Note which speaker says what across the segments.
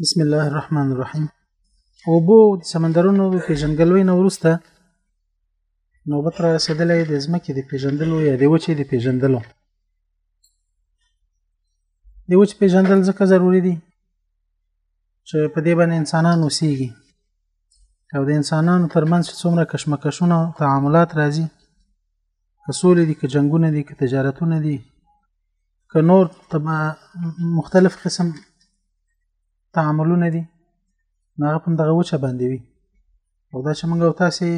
Speaker 1: بسم الله الرحمن الرحیم اوبو د سمندرونو د پیژندګلوۍ نه وروسته نوبت را رسېدلی د ځمکې د پیژندلو یا د وچې د پیژندلو د وچې پیژندل ځکه ضروري دي چې په دې باندې انسانان اوسېږي او د انسانانو ترمنځ چې څومره کشمکشونه تعاملات راځي که سولې دي که جنګونه دي که تجارتونه دي که نور مختلف قسم تعاملونه دي نو هغه هم دغه وچه باندې وي او دا چې موږ او تاسې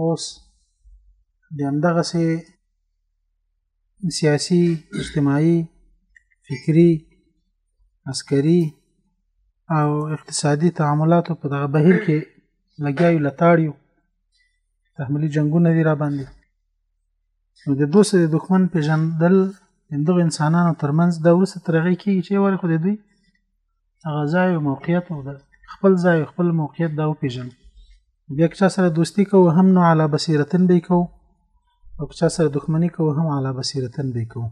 Speaker 1: اوس د همدغسې سیاسي اجتماعي فکري عسکري او اقتصادي تعاملاتو په دغه بهیر کې لګیا یو لتاړ یو تحملي جنګونه دي را باندې نو د دوست د دښمن پیژندل دغه انسانانو ترمنځ دا ورسته ترغی کیږي چې ور خو د دوی هغه ځای او موقعیت او خپل ځای خپل موقعیت دا وپیژن بیا که چا سره دوستی کو هم نو علا بصیرتن به کو او که چا سره دښمنی کو هم علا بصیرتن به کو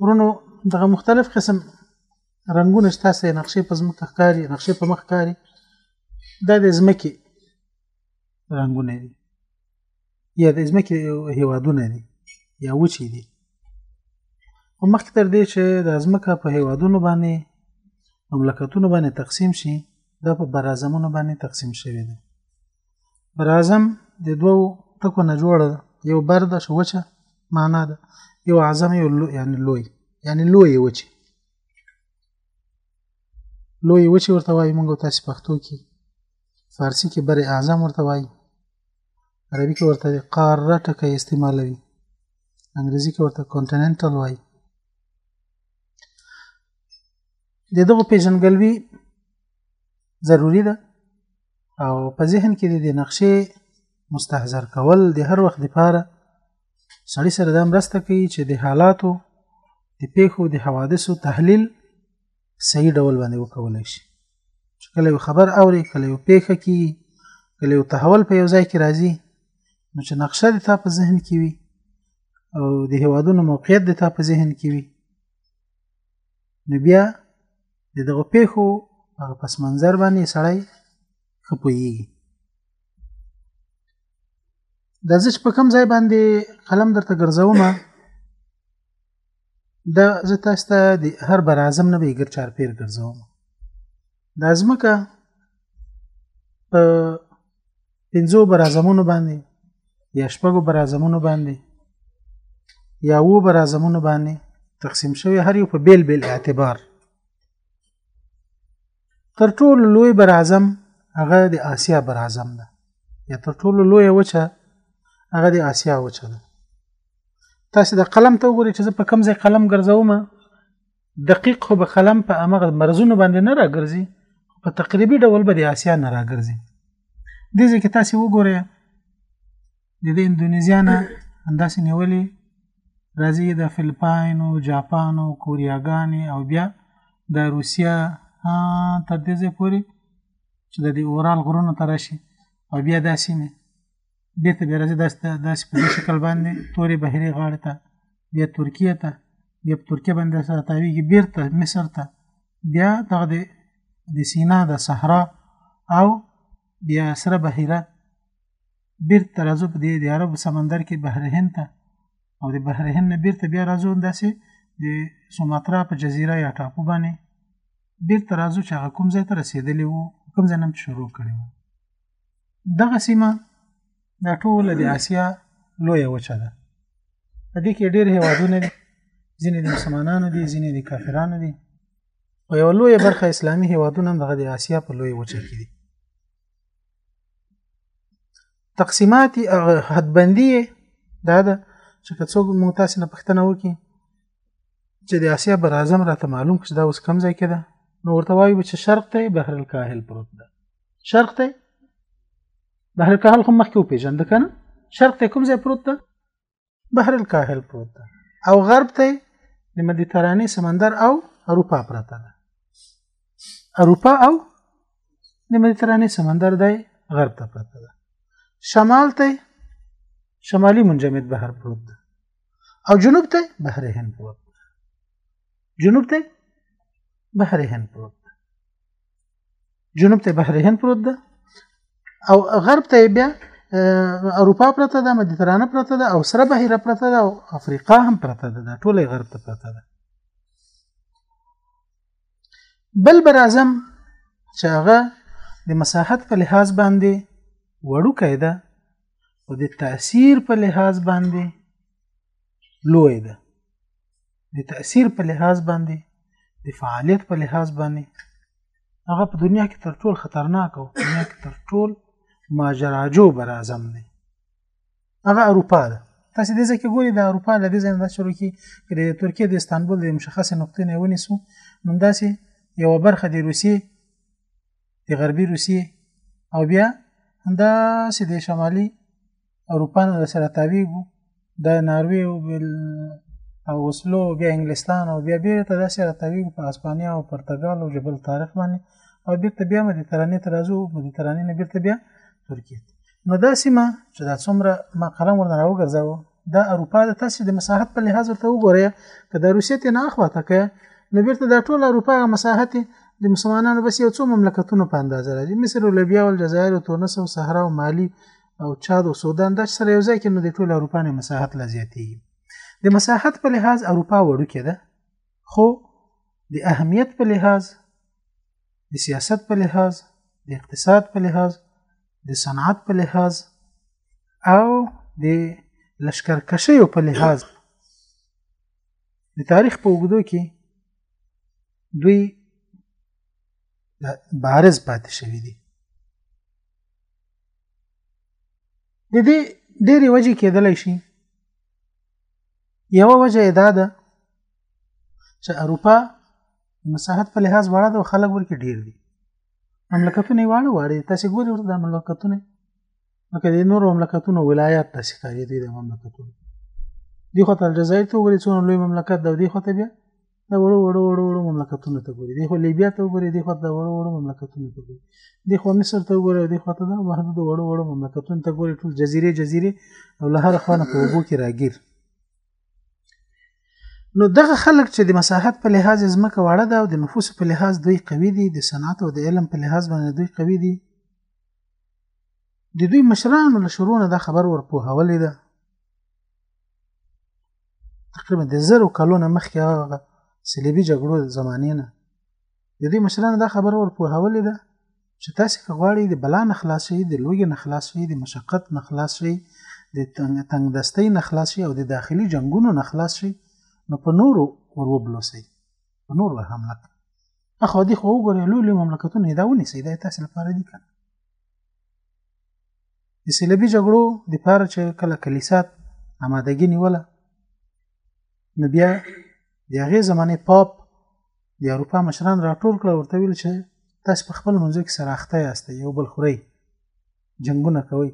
Speaker 1: ورونو دغه مختلف قسم رنگونه چې تاسو نقشې په زمکه ښکاری نقشې په مخ ښکاری دا د زمکه رنګونه دي یا د ځمکې هیوادونه دي یا وچې دي او مخکې تر دې چې د ځمکه په هیوادونو باندې مملکتونو باندې تقسیم شي دا په برازمونو باندې تقسیم شوی دی برازم د دوو ټکو نه جوړ ده یو بر ده وچه معنا ده یو عظم یو لو یعنی لوی یعنی لوی وچه لوی وچه ورته وایي موږ تاسو پښتو کې فارسی کې بر اعظم ورته وایي عربي کې ورته قاره ټکی استعمالوي انګریزي کې ورته کانټیننټل وایي د دغه پیژنګلوي ضروری ده او په ذهن کې د نقشې مستحضر کول د هر وخت لپاره سړی سره دا مرسته کوي چې د حالاتو د پیښو د حوادثو تحلیل صحیح ډول باندې وکولای شي چې کله یو خبر اوري کله یو پیښه کی کله یو تحول په یو ځای کې راځي نو چې نقشه د تا په ذهن کې وي او د هوادونو موقعیت د تا په ذهن کې وي نو بیا د دغه پیښو هغه پس منظر باندې سړی خپويږي د زش په کم ځای باندې قلم درته ګرځومه دا زه تاسو ته د هر بر اعظم نه بیګر چار پیر ګرځوم د ازمکه په پنځو بر اعظمونو باندې یا شپږو بر اعظمونو باندې یا وو بر اعظمونو باندې تقسیم شوی هر یو په بیل بیل اعتبار تر ټولو لوی بر اعظم هغه د آسیا بر اعظم ده یا تر ټولو لوی وچه هغه د آسیا وچه ده تاسو د قلم ته وګورئ چې زه په کوم ځای قلم ګرځوم دقیق خو به قلم په امغه مرزونو باندې نه راګرځي په تقریبي ډول به د آسیا نه راګرځي دې ځکه تاسو وګورئ د دې اندونیزیا نه همداسې نیولې راځي د فلپاینو جاپانو کوریاګانې او بیا د روسیا تر دې ځای پورې چې د دې اورال غرونو ته راشي او بیا دا سیمې بېرته بیا راځي داسې داسې په دې شکل باندې تورې بحرې غاړې ته بیا ترکیه ته بیا په ترکیه باندې سره تاویږي بېرته مصر ته بیا دغه د د سینا د صحرا او بیا سره بحیره بیرته راځو په دې د عرب سمندر کې بحر هند ته او د بحر هند نه بیرته بیا راځو داسې د سوماترا په جزیره یا ټاپو باندې بیرته راځو چې هغه کوم ځای ته رسیدلی وو کوم ځای نم شروع کړی وو دغه سیمه دا ټول د اسیا لویه وچه ده په دې کې ډېر هیوادونه دي ځینې د مسلمانانو دي ځینې د کافرانو دي او یو لوی برخه اسلامي هیوادونه هم دغه د اسیا په لوی وچه کې دي تقسیمات او حدبندي دا ده چې که څوک مو تاسو نه پښتنه وکي چې د اسیا بر اعظم راته معلوم کړي دا اوس کم ځای کې ده نو ورته وایو چې شرق ته بحر الکاهل پروت ده شرق ته بحر الکاهل خو مخکې وپېژند کنه شرق ته کوم ځای پروت ده بحر الکاهل پروت ده او غرب ته د مدیترانې سمندر او اروپا پرته ده اروپا او د مدیترانې سمندر دی غرب ته پرته ده شمال ته شمالي منجمد بحر پروت ده او جنوب ته بحر هند پروت ده جنوب ته بحر هند پروت جنوب ته بحر هند پروت ده او غرب ته بیا اروپا پرته ده مدیترانه پرته ده او سره بحیره پرته ده او افریقا هم پرته ده دا ټوله غرب ته پرته ده بل برازم چې هغه د مساحت په لحاظ باندې وړوکی ده او د تاثیر په لحاظ باندې لوی ده د تاثیر په لحاظ باندې د فعالیت په لحاظ باندې هغه په دنیا کې تر ټول خطرناک او دنیا کې تر ټول ماجراجو بر اعظم دی هغه اروپا ده تاسو دې ځکه ګوري د اروپا لدې ځای نه شروع کی د ترکیه د استانبول د مشخصه نقطې نه ونیسو نو داسې یو برخه د روسیې د غربي روسیې او بیا همدا سې د شمالي اروپا نه سره تاویږو د ناروی او بل او وسلو بیا انګلستان او بیا بیا ته داسې راتوي په اسپانیا او پرتګال او جبل تاریخ باندې او بیرته بیا مدیترانې ته راځو مدیترانې نه بیرته بیا ترکیه ته نو دا سیمه چې دا څومره ما قلم ورنه راوګرځاوه دا اروپا د تاسو د مساحت په لحاظ ورته وګورئ که د روسیې ته نه اخواته که نو بیرته دا ټول اروپا مساحت د مسلمانانو بس یو څو مملکتونو په اندازه راځي مصر او لیبیا او الجزایر او تونس او صحرا او مالی او چاد او سودان دا سره یو ځای کې نو د ټول اروپا نه مساحت لا زیاتېږي د مساحت په لحاظ اروپا وړوکې ده خو د اهمیت په لحاظ د سیاست په لحاظ د اقتصاد په لحاظ د صنعت په لحاظ او د لشکرکشیو په لحاظ د تاریخ په اوږدو کې دوی بارز پاتې شوی دی د دې ډېرې وجې کېدلی شي یوه وجه یې دا ده چې اروپا مساحت په لحاظ واړه ده او خلک ورکې ډېر دي مملکتونه یې واړه واړه دي تاسې ګورئ ورته دا مملکتونه لکه د نورو مملکتونو ولایات تاسې ښکاري دوی د مملکتونو دې خوا ته الجزایر ته وګورئ څومره لوی مملکت ده او دې خوا ته بیا دا وړو وړو وړو وړو مملکتونو ته ګوري دی خو لیبیا ته وګوري دی خو دا وړو وړو مملکتونو ته ګوري دی خو مصر ته وګوري دی خو ته دا محدود وړو وړو مملکتونو ته ګوري ټول جزیره جزیره او له هر خوانه په وګو کې راګیر نو دغه خلک چې د مساحت په لحاظ ځمکه واړه ده او د نفوس په لحاظ دوی قوي دي د صنعت او د علم په لحاظ باندې دوی قوي دي د دوی مشرانو له شروع نه دا خبر ورپوهولې ده تقریبا د زرو کلونه مخکې هغه صلیبي جګړو د زمانې نه د دې مشرانو دا خبره ور پوهولې ده چې تاسو که غواړئ د بلا نه خلاص شئ د لوږې نه خلاص شئ د مشقت نه خلاص شئ د تنګ دستۍ نه خلاص شئ او د داخلي جنگونو نه خلاص شئ نو په نورو ور وبلوسئ په نور ور حمله کړئ اخو دې خو وګورئ لوی لوی مملکتونه یې دا ونیسئ دا یې تاسو لپاره دي که د سیلبي جګړو د پاره چې کله کلیسا آمادګي نیوله نو بیا د هغې زمانه پاپ د اروپا مشران راټول کړه ورته ویل چې تاسو په خپل منځ کې سره اخته یاست یو بل خوري جنگونه کوي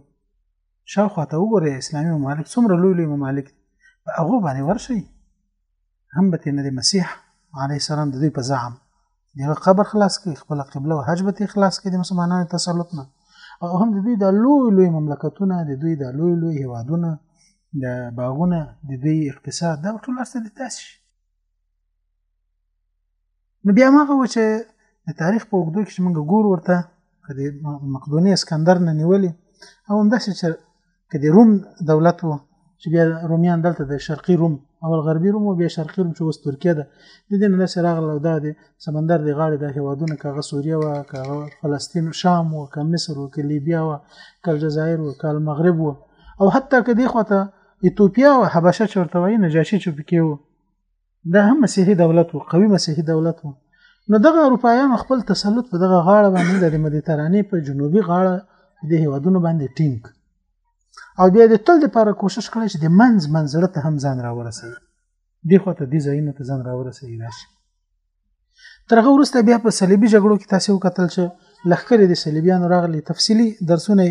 Speaker 1: شاوخوا ته وګورئ اسلامي ممالک څومره لوی لوی ممالک په هغه باندې ورشي هم به ترې نه د مسیح علیه السلام د دوی په زعم د هغه قبر خلاص کړي خپله قبله او حج به ترې خلاص کړي د مسلمانانو تسلط نه او هم د دوی د لوی لوی مملکتونه د دوی د لوی لوی هیوادونه د باغونه د دوی اقتصاد دا ټول هر څه د تاسې شي نو بیا ماغه و چې د تاریخ په اوږدو کې چې موږ ګور ورته که د مقدوني اسکندر نه نیولې او همداسې چې که د روم دولت و چې بیا رومیان دلته د شرقي روم او غربي روم او بیا شرقي روم چې اوس ترکیه ده د دې نه داسې راغله او دا د سمندر د غاړې د هیوادونه که هغه سوریه وه که هغه فلسطین شام و که مصر و که لیبیا وه که الجزایر و که المغرب و او حتی که دې خواته ایتوپیا و حبشه چې ورته وایي نجاشي چې پکې و دا هم مسیحي دولت وو قوي مسیحي دولت وو نو دغه اروپایانو خپل تسلط په دغه غاړه باندې د مدیترانې په جنوبي غاړه د هیوادونو باندې ټینګ او بیا د تل لپاره کوشش کړی چې د منځ منځړه ته هم ځان راورسوي دی خو ته دې ځایونو ته ځان راورسوي راشي تر هغه وروسته بیا په صلیبي جګړو کې تاسو وکتل چې لخر دي صلیبیانو راغلي تفصیلی درسونه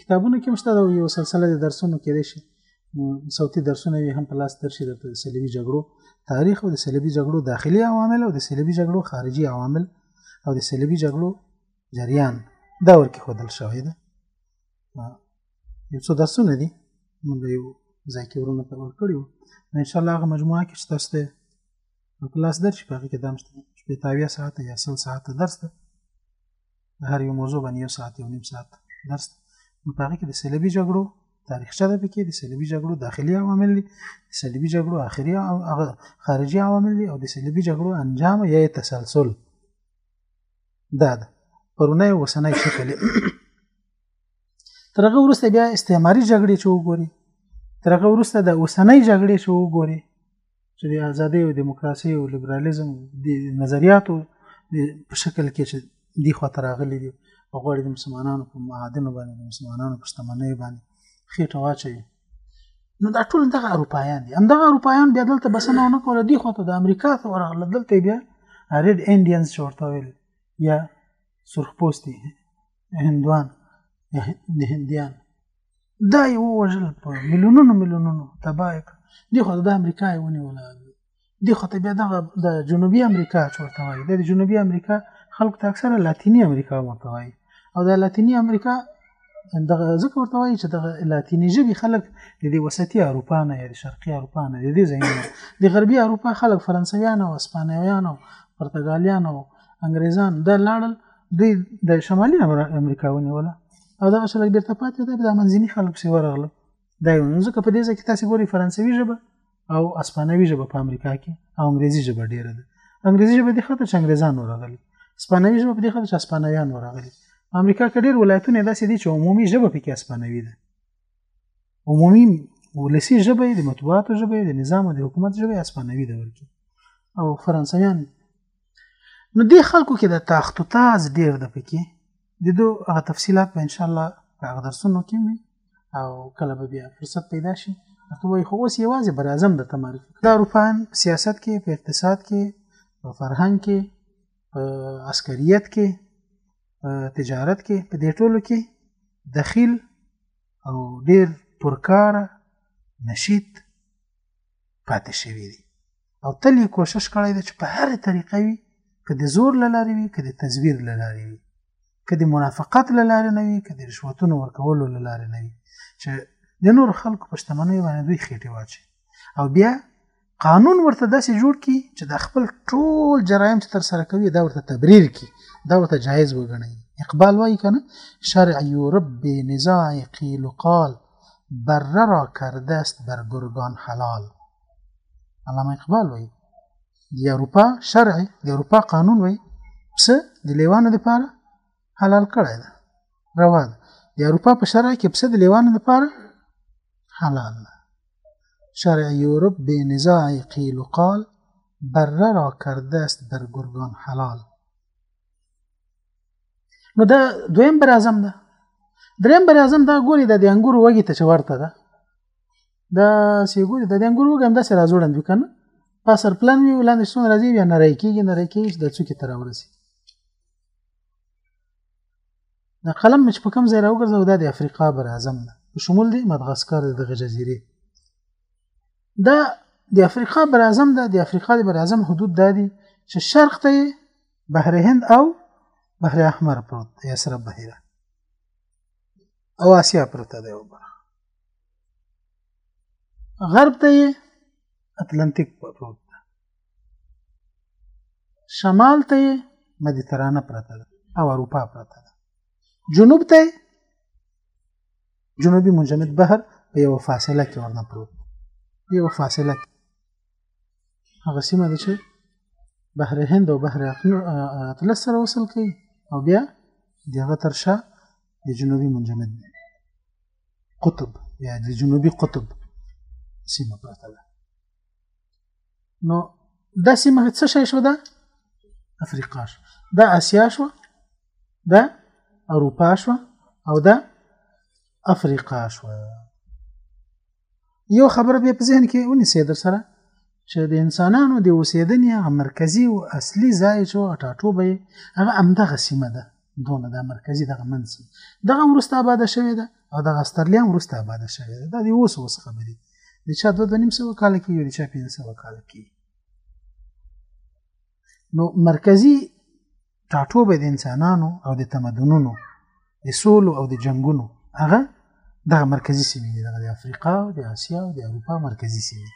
Speaker 1: کتابونو کې مشته دا یو سلسله د درسونو کې دي شي صوتي درسونه وي هم په لاس درشي د صلیبي جګړو تاریخ او د صلیبي جګړو داخلي عوامل او د صلیبي جګړو خارجي عوامل او د صلیبي جګړو جریان دا ورکه خودل شوی دی یو څه درسونه دي موږ یو ځای کې ورونه ورکړیو ان شاء الله هغه مجموعه کې چې تاسو نو کلاس درس چې په هغې کې دام شته شپېته اویا ساعته یا سل ساعته درس ده د هر یو موضوع باندې یو ساعت یو نیم ساعت درس ده نو په هغې کې د سیلبي جګړو تاریخچه ده پکې د سیلبي جګړو داخلي عوامل دي د سیلبي جګړو آخري او هغه خارجي عوامل دي او د سیلبي جګړو انجام یا تسلسل دا ده پرونی اوسنی شکل تر هغه وروسته بیا استعماري جګړې چې وګوري تر هغه وروسته د اوسنۍ جګړې چې وګوري چې د ازادۍ او دیموکراسي او لیبرالیزم د نظریاتو په شکل کې چې دی خو تراغلي دي او غواړي د مسلمانانو په معادنو باندې د مسلمانانو په شتمنۍ باندې خېټه واچوي نو دا ټول دغه اروپایان دي همدغه اروپایان بیا دلته بسنه نه کوله دی خو ته د امریکا ته ورغله دلته بیا ریډ انډینز چې ورته ویل یا سرخپوستي هندوان د هندیان دا یې ووژل په میلیونونو میلیونونو تباه یې کړ دې خو د امریکا یې ونیوله دې خو ته بیا دغه د جنوبي امریکا چې ورته وایي د جنوبي امریکا خلکو ته اکثره لاتیني امریکا ورته وایي او د لاتیني امریکا دغه ځکه ورته وایي چې دغه لاتیني ژبي خلک د دې وسطي اروپا نه یا د شرقي اروپا نه د دې ځایونه د غربي اروپا خلک فرانسویان او اسپانویان او پرتګالیان او انګریزان دا لاړل دوی د شمالي امریکا ونیوله او دغه خلک بیرته پاتې ده د منځني خلک سی ورغله دا یو ځکه په دې ځکه کې تاسو ګوري فرانسوي ژبه او اسپانوي ژبه په امریکا کې او انګریزي ژبه ډیره ده انګریزي ژبه د خاطر چې انګریزان ورغلي اسپانوي ژبه په دې خاطر چې اسپانویان ورغلي امریکا کې ډیر ولایتونه داسې دي چې عمومي ژبه پکې اسپانوي ده عمومي ولسی ژبه د مطبوعاتو ژبه د نظام او د حکومت ژبه اسپانوي ده ورکی او فرانسویان نو دې خلکو کې د تاخت و تاز ډېر د پکې د دو هغه تفصیلات به انشاءالله په هغه درسونو کې وي او کله به بیا فرصت پیدا شي ته وایي خو اوس یوازې بر اعظم د تمارف دا روپان سیاست کې په اقتصاد کې په فرهنګ کې په عسکریت کې په تجارت کې په دې ټولو کې دخیل او ډیر پرکاره نشید پاتې شوي دي او تل یې کوشش کړی دی چې په هرې طریقه وي که د زور له لارې وي که د تزویر له لارې وي که د منافقت له لارې نه وي که د رشوتونو ورکولو له لارې نه وي چې د نور خلکو په شتمنۍ باندې دوی خېټې واچي او بیا قانون ورته داسې جوړ کی چې د خپل ټول جرایم چې تر سره کوي دا ورته تبریر کی دا ورته جایز وګڼي اقبال وایي کنه شرع یورب بنزاع قیل قال بره را کرده است بر گرگان حلال علامه اقبال وی دی اروپا شرع دی اروپا قانون وی پس دی لیوانو دی پاره حلال کړی ده روا ده د اروپا په شرع کې پس د لیوانو دی پاره حلال ده شرع یورپ به نزاع قیل و قال بره را کرده است بر گرگان حلال نو دا دویم بر اعظم ده دریم بر اعظم دا ګوري د انګور وږي ته چورته ده دا سی ګوري د انګور وږي هم د سره جوړند وکنه پاسر پلان وی ولاندې څون راځي بیا نه راکیږي نه راکیږي د څوکې تر ورسي د قلم مچ په کوم ځای راوګرځو دا د افریقا بر اعظم ده په شمول دی مدغسکر دغه جزیره دا د افریقا بر اعظم ده د افریقا د بر اعظم حدود دادي چې شرق ته بحر هند او بحر احمر پروت دی سره بحیره او آسیا پرته دی وبره غرب ته یې اتلانتیک پروت ده شمال ته یې مدیترانه پرته ده او اروپا پرته ده جنوب ته جنوبي مجمد بحر په یو فاصله کې ورنه پروت یو فاصله کې هغه سیمه ده چې بحر هند او بحر اطلس سره وصل کوي او بیا د هغه تر شا د جنوبي منجمد دی قطب یا د جنوبي قطب سیمه پرته ده نو دا سیمه څه شی شو ده افریقا شو دا اسیا شو دا اروپا شو او دا افریقا شو یو خبره به په ذهن کې ونیسې در سره چې د انسانانو د اوسېدنې هغه مرکزي او اصلي ځای چې هغه ټاټوبی هغه همدغه سیمه ده دونه دا مرکزي دغه منځ دغه وروسته آباده شوې ده او دغه استرلیا هم وروسته آباده شوې ده دا د اوس اوس خبرې د چا دوه دوه نیم سوه کاله کېږي د چا پنځه سوه کاله کېږي نو مرکزي ټاټوبی د انسانانو او د تمدنونو د سولو او د جنگونو هغه دغه مرکزی سیمې دي دغه د افریقا او د اسیا او د اروپا مرکزی سیمې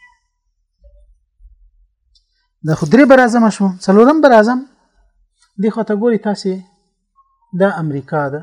Speaker 1: د خدري بر اعظم شو څلورم بر اعظم د خواته ګوري تاسو د امریکا ده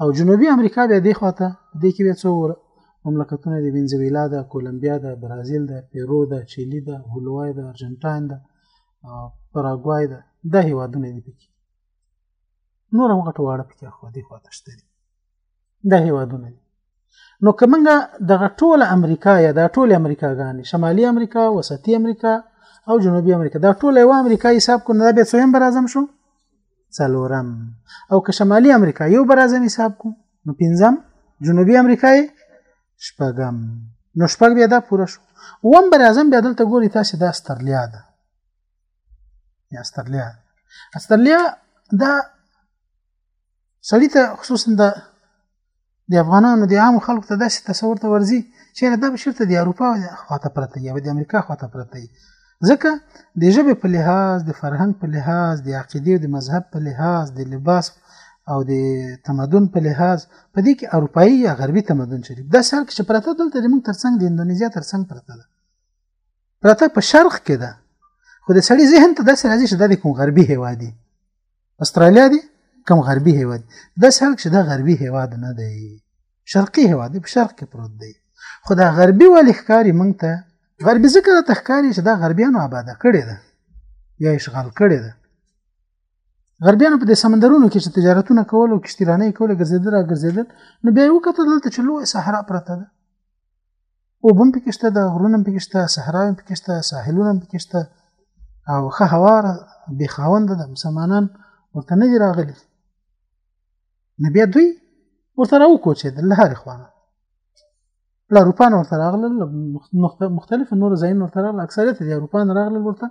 Speaker 1: او جنوبي امریکا بیا دې خواته دې کې بیا څو مملکتونه د وینزویلا ده کولمبیا ده برازیل ده پیرو ده چیلی ده هولوای ده ارجنټاین ده پراګوای ده دا هیوادونه دي پکې نور هم غټواړه پکې خو دې خواته شته دي دا هیوادونه دي نو که موږ دغه ټوله امریکا یا دا ټوله امریکاګانې شمالي امریکا وسطي امریکا او جنوبي امریکا دا ټوله یو امریکا حساب کو نه دا بیا څویم بر اعظم شو څلورم او که شمالي امریکا یو بر اعظم حساب کو نو پنځم جنوبي امریکا یې شپږم نو شپږ بیا دا پوره شو اووم بر اعظم بیا دلته ګوري تاسو دا استرلیا ده یا استرلیا استرلیا دا سړی ته خصوصا د د افغانانو د عام خلکو ته داسې تصور ته ورځي چې دا به چېرته د اروپا خواته پرته یا د امریکا خواته پرته وي ځکه د ژبې په لحاظ د فرهنګ په لحاظ د عقیدې او د مذهب په لحاظ د لباس او د تمدن په لحاظ په دې کې اروپایي یا غربي تمدن شریک دا سر کې چې پرته دلته زموږ ترڅنګ د اندونیزیا ترڅنګ پرته ده پرته په شرق کې ده خو د سړي ذهن ته داسې راځي چې دا د کوم غربي هیواد دی استرالیا دی کم غربي هیواد د شرق چې دا غربي هیواد نه دی شرقي هیواد دی په شرق کې پروت دی خو دا غربي ولې ښکاري مونږ ته غربي ځکه راته ښکاري چې دا غربیانو آباده کړې ده یا اشغال کړې ده غربیانو په دې سمندرونو کې چې تجارتونه کول او کشتیرانه کول ګرځېدل را ګرځېدل نو بیا یې وکتل دلته چې لوی صحرا پرته ده اوبه هم پکې شته د غرونه هم پکې شته صحرا هم پکې شته ساحلونه هم پکې شته او ښه هوا بې خاونده ده مسلمانان ورته نه دي راغلي نو بیا دوی ورته راوکوچېدل له هرې خوا نه له اروپا نه ورته راغلل مختلفو نورو ځایونو ورته راغلل اکثریت د اروپا نه راغلل ورته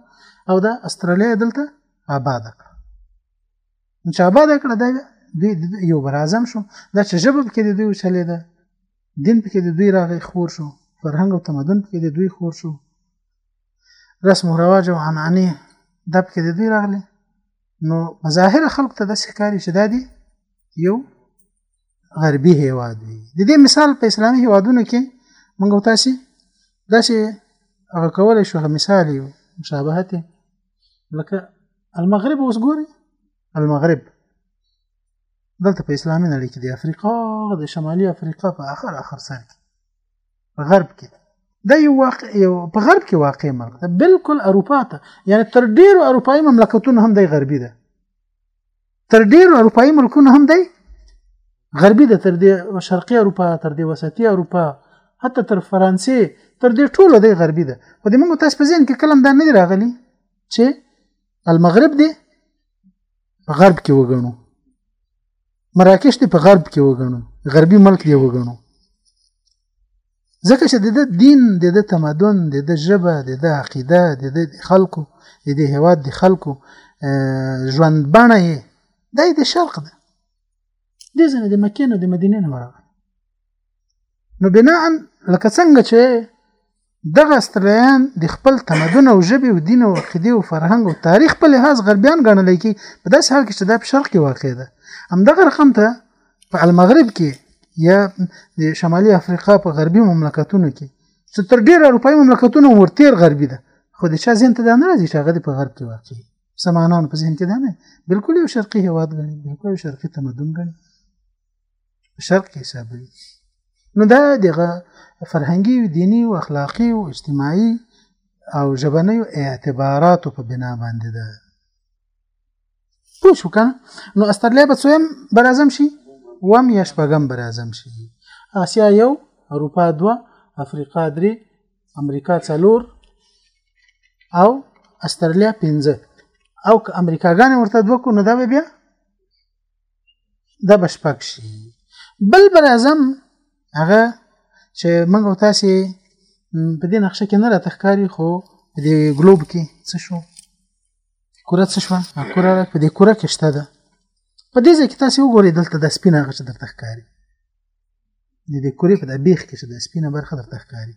Speaker 1: او د استرالیا دلته آباده کړه نو چې آباده کړه دا دوی یو بر اعظم شو دا چې ژبه پکې د دوی وچلېده دین پکې د دوی راغی خور شو فرهنګ او تمدن پکې د دوی خور شو رسم او رواج او عنعنې دا پکې د دوی راغلي نو مظاهر خلق ته د سکاري چې دا دی یو غربي هیواد وي د دې مثال په اسلامي هیوادونو کې موږ تاسو دا چې هغه کولای شو هغه مثال یو مشابهت لکه المغرب اوس ګوري المغرب دلته په اسلامي نړۍ کې د افریقا د شمالي افریقا په اخر اخر سر کې په غرب کې دا یو واقع یو په غرب کې واقع ملک ده بالکل اروپا ته یعنی تر ډیرو اروپایي مملکتونو هم دی غربي ده تر ډیرو اروپایي ملکونو هم دی غربي ده تر دې شرقي اروپا تر دې وسطي اروپا حتی تر فرانسې تر دې ټولو دی غربي ده خو د موږ تاسو په ذهن کې کلم دا نه راغلی چې المغرب دی په غرب کې وګڼو مراکش دی په غرب کې وګڼو غربي ملک دی وګڼو ځکه چې د دین د د تمدن د د ژبه د د عقیده د د خلکو د د هیواد د خلکو ژوند بڼه یې دا د شرق ده دې ځنه د مکې نه د مدینې نه ورغی نو بناء لکه څنګه چې دغه استرلیان د خپل تمدن او ژبې او دین او عقیده او فرهنګ او تاریخ په لحاظ غربیان ګڼل کی په داسې حال کې چې دا په شرق کې واقع ده هم دغه رقم ته په المغرب کې یا د شمالي افریقا په غربي مملکتونو کې چې تر ډیر اروپایي مملکتونو ورتیر غربي ده خو د چا ذهن ته دا نه راځي چې هغه په غرب کې واقع سمانان په ذهن کې دا نه بالکل یو شرقي هواد غني بالکل یو شرقي تمدن غني شرق کې حسابوي نو دا دغه فرهنګي او دینی او اخلاقی او اجتماعي او ژبنیو اعتباراتو په بنا باندې ده پوه شو کنه نو استرلیا به څویم بر اعظم شي وم یا شپږم بر اعظم شي اسیا یو اروپا دوه افریقا درې امریکا څلور او استرلیا پنځه او که امریکاګانې ورته دوه کو نو دا به بیا دا به شپږ شي بل بر اعظم هغه چې موږ تاسو په دې نقشه کې نه راته ښکاري خو په دې ګلوب کې څه شو کره څه شو کره په دې کره کې شته ده په دې ځای کې تاسو وګورئ دلته د سپینه هغه چې درته ښکاري د دې کورې په د بیخ کې چې د سپینه برخه درته ښکاري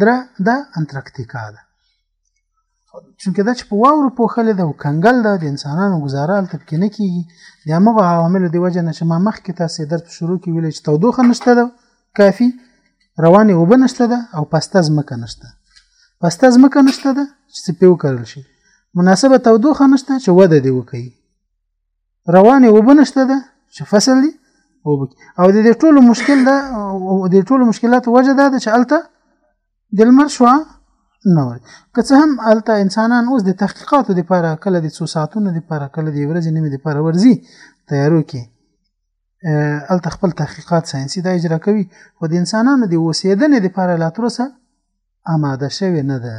Speaker 1: درا دا انتراکتیکا ده چونکه دا چې په واورو پوښلې ده او کنګل ده د انسانانو گزاره هلته پکې نه کېږي د همغو عواملو د وجه نه چې ما مخکې تاسې درد په شروع کې ویلې چې تودوخه نشته ده کافي روانې اوبه نشته ده او پسته ځمکه نشته پسته ځمکه نشته ده چې څه پې وکرل شي مناسبه تودوخه نشته چې وده دې وکړي روانې اوبه نشته ده چې فصل دي او د دې ټولو مشکل ده او د ټولو مشکلاتو وجه ده چې هلته د لمر شوا نه وای که څه هم هلته انسانان اوس د تحقیقاتو لپاره کله د څو ساعتونو لپاره کله د ورځې نیمې لپاره ورځي تیارو کې هلته خپل تحقیقات ساینسي دا اجرا کوي خو د انسانانو د اوسېدنې لپاره لا تر اوسه آماده شوې نه ده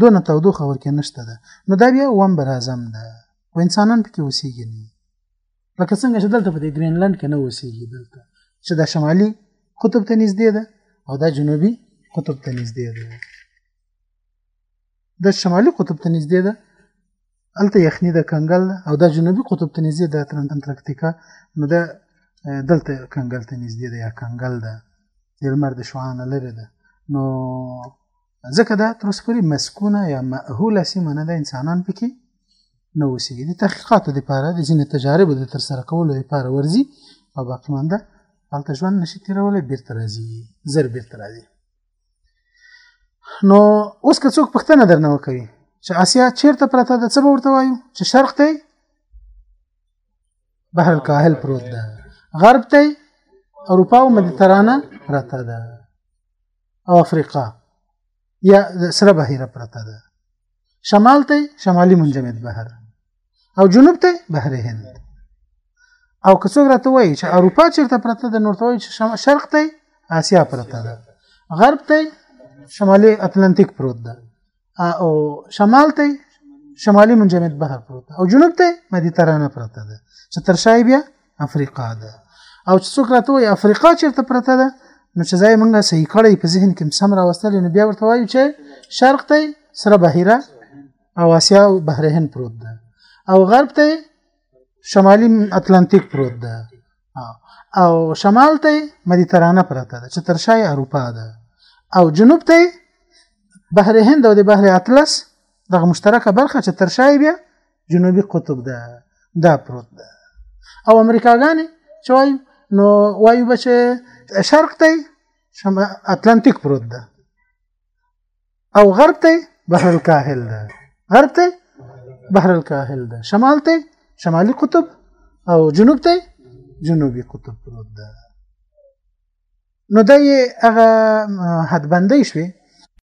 Speaker 1: دونه تودوخه ورکې نشته ده نو دا بیا ومبر اعظم ده خو انسانان پکې اوسېږي نه لکه څنګه چې دلته په دې ګرینلند کې نه اوسېږي دلته چې دا شمالي قطب ته نږدې ده او دا جنوبي قطب ته نږدې ده د شمالي قطب ته نږدې ده هلته یخني د کنګل او د جنوبي قطب ته نږدې د انتارکتیکا نو د دلته کنګل ته نږدې ده یا کنګل ده د لمر د شعاع نه لرې ده نو ځکه دا تر اوسه پورې مسکونه یا معهوله سیمه نه ده انسانان پکې نه اوسېږي د تحقیقاتو لپاره د ځینې تجاربو د ترسره کولو لپاره ورځي او باقي مانده هلته ژوند نشي تېرولی بیرته راځي زر بیرته راځي نو اوس که څوک پوښتنه درنه وکوي چې اسیا چیرته پرته ده څه به ورته وایو چې شرق ته بحر الکاهل پروت ده غرب ته اروپا او مدیترانه پرته ده او افریقا یا سره بهیره پرته ده شمال ته شمالي منجمد بهر او جنوب ته بحر هند او که څوک راته وایي چې اروپا چیرته پرته ده نور ته وایي چې شرق ته آسیا پرته ده غرب ته شمالي اتلانتیک پروت ده او شمال ته شمالي منجمد بحر پروت او جنوب ته مدیترانه پروت ده چې تر شای بیا افریقا ده او چې څوک راته وایي افریقا چیرته پرته ده نو چې ځای موږ صحیح کړی په ذهن کې سم راوستل نو بیا ورته وایو چې شرق ته سره بحیره او اسیا او بحر هند پروت ده او غرب ته شمالي اتلانتیک پروت ده او شمال ته مدیترانه پرته ده چې تر شای اروپا ده او جنوب ته بحر هند او د بحر اطلس دغه مشترکه برخه چې تر شای بیا جنوبي قطب ده دا پروت ده او امریکاګانې چې وایو نو وایو به چې شرق ته شمال اتلانتیک پروت ده او غرب ته بحر الکاهل ده غرب ته بحر الکاهل ده شمال ته شمالي قطب او جنوب ته جنوبي قطب پروت ده نو دا یې هغه حدبندۍ شوې